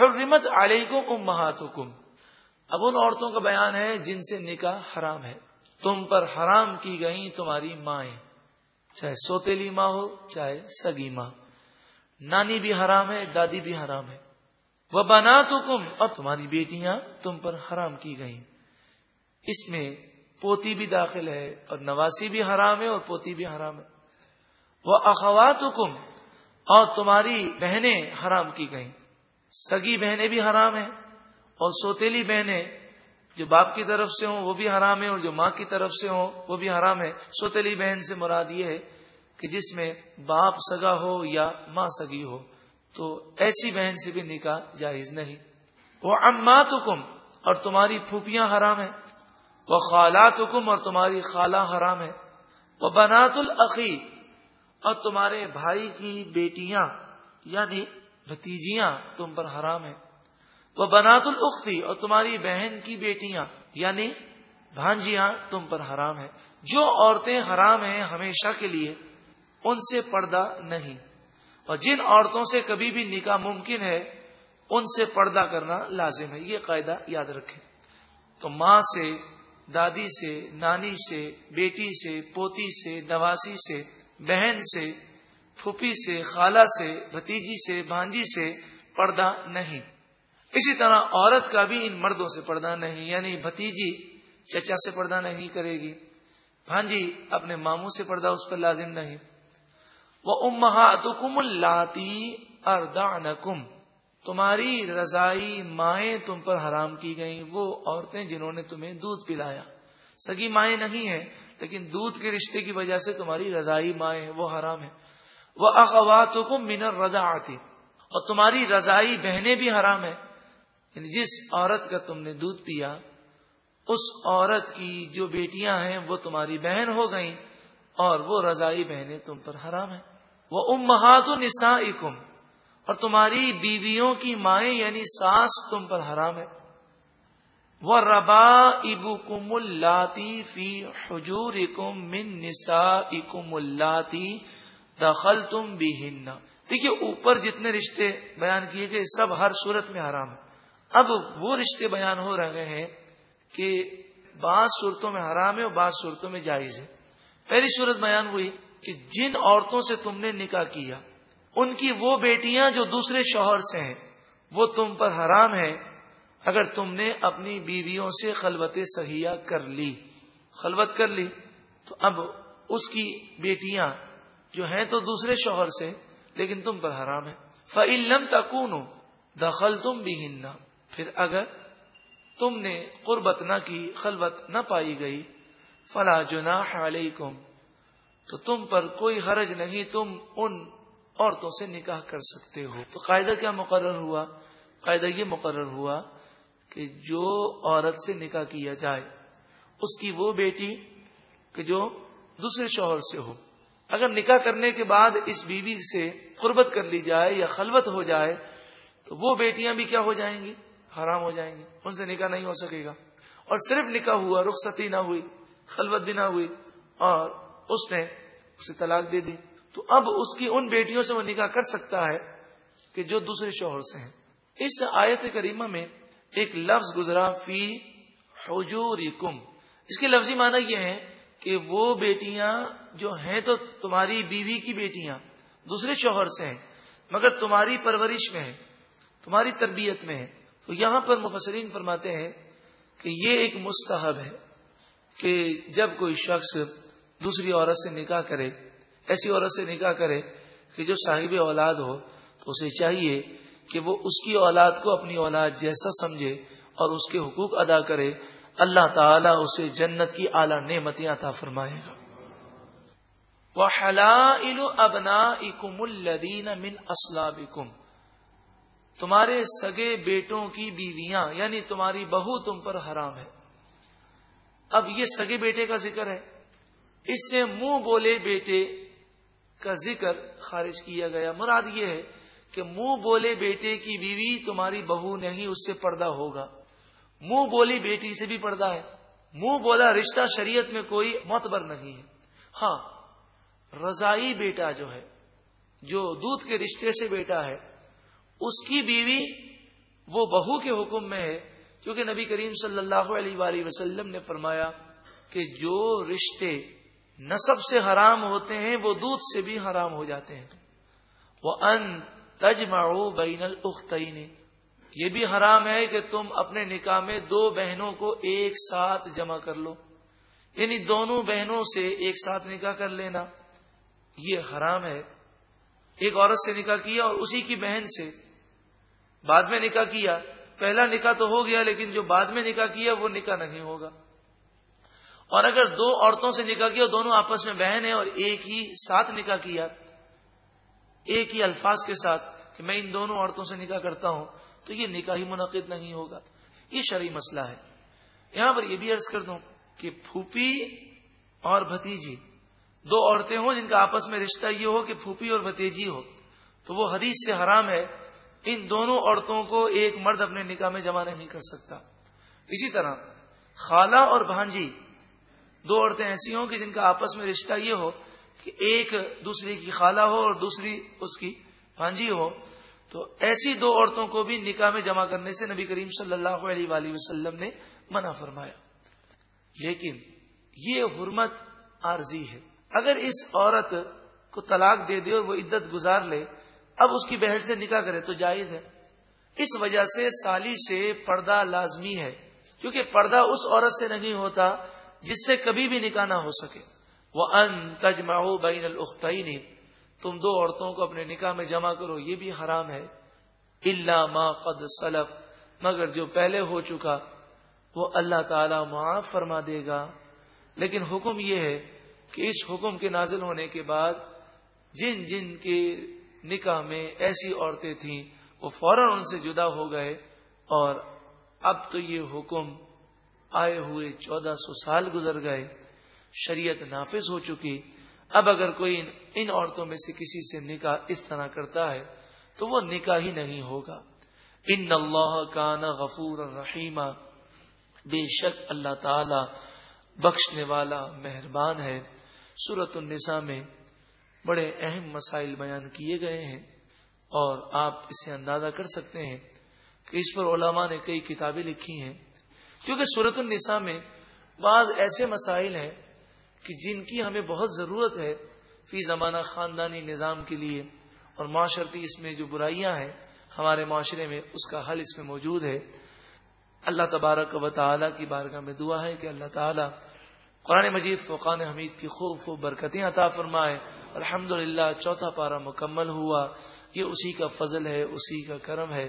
حرمت علیکم امہاتکم اب ان عورتوں کا بیان ہے جن سے نکاح حرام ہے۔ تم پر حرام کی گئی تمہاری مائیں۔ چاہے سوتیلی ماں ہو، چاہے سگی ماں۔ نانی بھی حرام ہے، دادی بھی حرام ہے۔ وہ بنا تو کم اور تمہاری بیٹیاں تم پر حرام کی گئیں۔ اس میں پوتی بھی داخل ہے اور نواسی بھی حرام ہے اور پوتی بھی حرام ہے۔ وہ اخوات اور تمہاری بہنیں حرام کی گئیں۔ سگی بہنیں بھی حرام ہیں اور سوتیلی بہنیں جو باپ کی طرف سے ہوں وہ بھی حرام ہے اور جو ماں کی طرف سے ہوں وہ بھی حرام ہے سوتیلی بہن سے مراد یہ ہے کہ جس میں باپ سگا ہو یا ماں سگی ہو، تو ایسی بہن سے بھی نکاح جائز نہیں۔ وہ امات حکم اور تمہاری پھوپیاں حرام ہیں۔ وہ خالات حکم اور تمہاری خالہ حرام ہے وہ بنات العقی اور تمہارے بھائی کی بیٹیاں یعنی بھتیجیاں تم پر حرام ہیں۔ وہ بنات الختی اور تمہاری بہن کی بیٹیاں یعنی بھانجیاں تم پر حرام ہے جو عورتیں حرام ہیں ہمیشہ کے لیے، ان سے پردہ نہیں۔ اور جن عورتوں سے کبھی بھی نکاح ممکن ہے، ان سے پردہ کرنا لازم ہے۔ یہ قاعدہ یاد رکھیں۔ تو ماں سے، دادی سے، نانی سے، بیٹی سے، پوتی سے، نواسی سے، بہن سے پھوپھی سے، خالہ سے، بھتیجی سے، بھانجی سے پردہ نہیں۔ اسی طرح عورت کا بھی ان مردوں سے پردہ نہیں یعنی بھتیجی چچا سے پردہ نہیں کرے گی، بھانجی اپنے ماموں سے پردہ اس پر لازم نہیں۔ وہ امہاتکم اللاتی اردانکم تمہاری رضائی مائیں تم پر حرام کی گئیں، وہ عورتیں جنہوں نے تمہیں دودھ پلایا۔ سگی مائیں نہیں ہیں، لیکن دودھ کے رشتے کی وجہ سے تمہاری رضائی مائیں وہ حرام ہے وہ اخوات حکم منر رضا آتی اور تمہاری رضائی بہنیں بھی حرام ہے یعنی جس عورت کا تم نے دودھ پیا، اس عورت کی جو بیٹیاں ہیں، وہ تمہاری بہن ہو گئیں اور وہ رضائی بہنیں تم پر حرام ہیں۔ وہ امہات نسا اور تمہاری بیویوں کی مائیں یعنی ساس، تم پر حرام ہے وہ ربا ابو کم اللاتی فی حجور اکم من نسا اکم اللاتی دخل تم بھی دیکھیے اوپر جتنے رشتے بیان کیے گئے، سب ہر صورت میں حرام ہے۔ اب وہ رشتے بیان ہو رہے ہیں کہ بعض صورتوں میں حرام ہے اور بعض صورتوں میں جائز ہے۔ پہلی صورت بیان ہوئی کہ جن عورتوں سے تم نے نکاح کیا، ان کی وہ بیٹیاں جو دوسرے شوہر سے ہیں، وہ تم پر حرام ہے اگر تم نے اپنی بیویوں سے خلوت سہیا کر لی، خلوت کر لی، تو اب اس کی بیٹیاں جو ہیں تو دوسرے شوہر سے، لیکن تم پر حرام ہے۔ فعلم تکون دخل تم بھی پھر اگر تم نے قربت نہ کی، خلوت نہ پائی گئی، فلا جناح علیکم تو تم پر کوئی حرج نہیں، تم ان عورتوں سے نکاح کر سکتے ہو۔ تو قاعدہ کیا مقرر ہوا؟ قاعدہ یہ مقرر ہوا کہ جو عورت سے نکاح کیا جائے، اس کی وہ بیٹی کہ جو دوسرے شوہر سے ہو۔ اگر نکاح کرنے کے بعد اس بیوی سے قربت کر لی جائے یا خلوت ہو جائے، تو وہ بیٹیاں بھی کیا ہو جائیں گی؟ حرام ہو جائیں گی۔ ان سے نکاح نہیں ہو سکے گا۔ اور صرف نکاح ہوا، رخصتی نہ ہوئی، خلوت بھی نہ ہوئی، اور اس نے اسے طلاق دے دی۔ تو اب اس کی ان بیٹیوں سے وہ نکاح کر سکتا ہے کہ جو دوسرے شوہر سے ہیں۔ اس آیت کریمہ میں ایک لفظ گزرا، فی حجور اس کے لفظی معنی یہ ہے کہ وہ بیٹیاں جو ہیں تو تمہاری بیوی کی بیٹیاں دوسرے شوہر سے ہیں، مگر تمہاری پرورش میں ہے تمہاری تربیت میں ہے تو یہاں پر مفسرین فرماتے ہیں کہ یہ ایک مستحب ہے کہ جب کوئی شخص دوسری عورت سے نکاح کرے، ایسی عورت سے نکاح کرے کہ جو صاحب اولاد ہو، تو اسے چاہیے کہ وہ اس کی اولاد کو اپنی اولاد جیسا سمجھے اور اس کے حقوق ادا کرے۔ اللہ تعالیٰ اسے جنت کی اعلی نعمتیں عطا فرمائے گا۔ ابنا اکم الدین من اسلابکم تمہارے سگے بیٹوں کی بیویاں یعنی تمہاری بہو تم پر حرام ہے۔ اب یہ سگے بیٹے کا ذکر ہے۔ اس سے منہ بولے بیٹے کا ذکر خارج کیا گیا۔ مراد یہ ہے کہ منہ بولے بیٹے کی بیوی تمہاری بہو نہیں، اس سے پردہ ہوگا۔ منہ بولی بیٹی سے بھی پردہ ہے۔ منہ بولا رشتہ شریعت میں کوئی معتبر نہیں ہے۔ ہاں رضائی بیٹا جو ہے، جو دودھ کے رشتے سے بیٹا ہے، اس کی بیوی وہ بہو کے حکم میں ہے۔ کیونکہ نبی کریم صلی اللہ علیہ وآلہ وسلم نے فرمایا کہ جو رشتے نصب سے حرام ہوتے ہیں، وہ دودھ سے بھی حرام ہو جاتے ہیں۔ وہ ان تجمع بین الختعین یہ بھی حرام ہے کہ تم اپنے نکاح میں دو بہنوں کو ایک ساتھ جمع کر لو۔ یعنی دونوں بہنوں سے ایک ساتھ نکاح کر لینا۔ یہ حرام ہے۔ ایک عورت سے نکاح کیا اور اسی کی بہن سے۔ بعد میں نکاح کیا۔ پہلا نکاح تو ہو گیا لیکن جو بعد میں نکاح کیا وہ نکاح نہیں ہوگا۔ اور اگر دو عورتوں سے نکاح کیا دونوں آپس میں بہن ہیں اور ایک ہی ساتھ نکاح کیا۔ ایک ہی الفاظ کے ساتھ کہ میں ان دونوں عورتوں سے نکاح کرتا ہوں۔ تو یہ نکاح ہی منعقد نہیں ہوگا۔ یہ شرعی مسئلہ ہے۔ یہاں پر یہ بھی عرض کر دوں کہ پھوپھی اور بھتیجی دو عورتیں ہوں جن کا آپس میں رشتہ یہ ہو کہ پھوپھی اور بھتیجی ہو۔ تو وہ حدیث سے حرام ہے۔ ان دونوں عورتوں کو ایک مرد اپنے نکاح میں جمع نہیں کر سکتا۔ اسی طرح خالہ اور بھانجی دو عورتیں ایسی ہوں کہ جن کا آپس میں رشتہ یہ ہو کہ ایک دوسری کی خالہ ہو اور دوسری اس کی بھانجی ہو۔ تو ایسی دو عورتوں کو بھی نکاح میں جمع کرنے سے نبی کریم صلی اللہ علیہ وآلہ وسلم نے منع فرمایا۔ لیکن یہ حرمت عارضی ہے۔ اگر اس عورت کو طلاق دے دے اور وہ عدت گزار لے، اب اس کی بہن سے نکاح کرے تو جائز ہے۔ اس وجہ سے سالی سے پردہ لازمی ہے، کیونکہ پردہ اس عورت سے نہیں ہوتا جس سے کبھی بھی نکاح نہ ہو سکے۔ وہ ان تجما بین الختعین تم دو عورتوں کو اپنے نکاح میں جمع کرو، یہ بھی حرام ہے۔ اللہ ما قد سلف۔ مگر جو پہلے ہو چکا، وہ اللہ تعالی معاف فرما دے گا۔ لیکن حکم یہ ہے کہ اس حکم کے نازل ہونے کے بعد جن جن کے نکاح میں ایسی عورتیں تھیں، وہ فوراً ان سے جدا ہو گئے۔ اور اب تو یہ حکم آئے ہوئے چودہ سو سال گزر گئے، شریعت نافذ ہو چکی۔ اب اگر کوئی ان عورتوں میں سے کسی سے نکاح اس طرح کرتا ہے، تو وہ نکاح ہی نہیں ہوگا۔ ان اللہ کا غفور رحیمہ بے شک اللہ تعالی بخشنے والا مہربان ہے۔ صورت النساء میں بڑے اہم مسائل بیان کیے گئے ہیں اور آپ اس سے اندازہ کر سکتے ہیں کہ اس پر علماء نے کئی کتابیں لکھی ہیں۔ کیونکہ صورت النساء میں بعض ایسے مسائل ہیں کہ جن کی ہمیں بہت ضرورت ہے فی زمانہ خاندانی نظام کے لیے، اور معاشرتی اس میں جو برائیاں ہیں ہمارے معاشرے میں، اس کا حل اس میں موجود ہے۔ اللہ تبارک و تعالیٰ کی بارگاہ میں دعا ہے کہ اللہ تعالیٰ قرآن مجید فقان حمید کی خوب خوب برکتیں عطا فرمائے۔ الحمد للہ چوتھا پارا مکمل ہوا۔ یہ اسی کا فضل ہے، اسی کا کرم ہے۔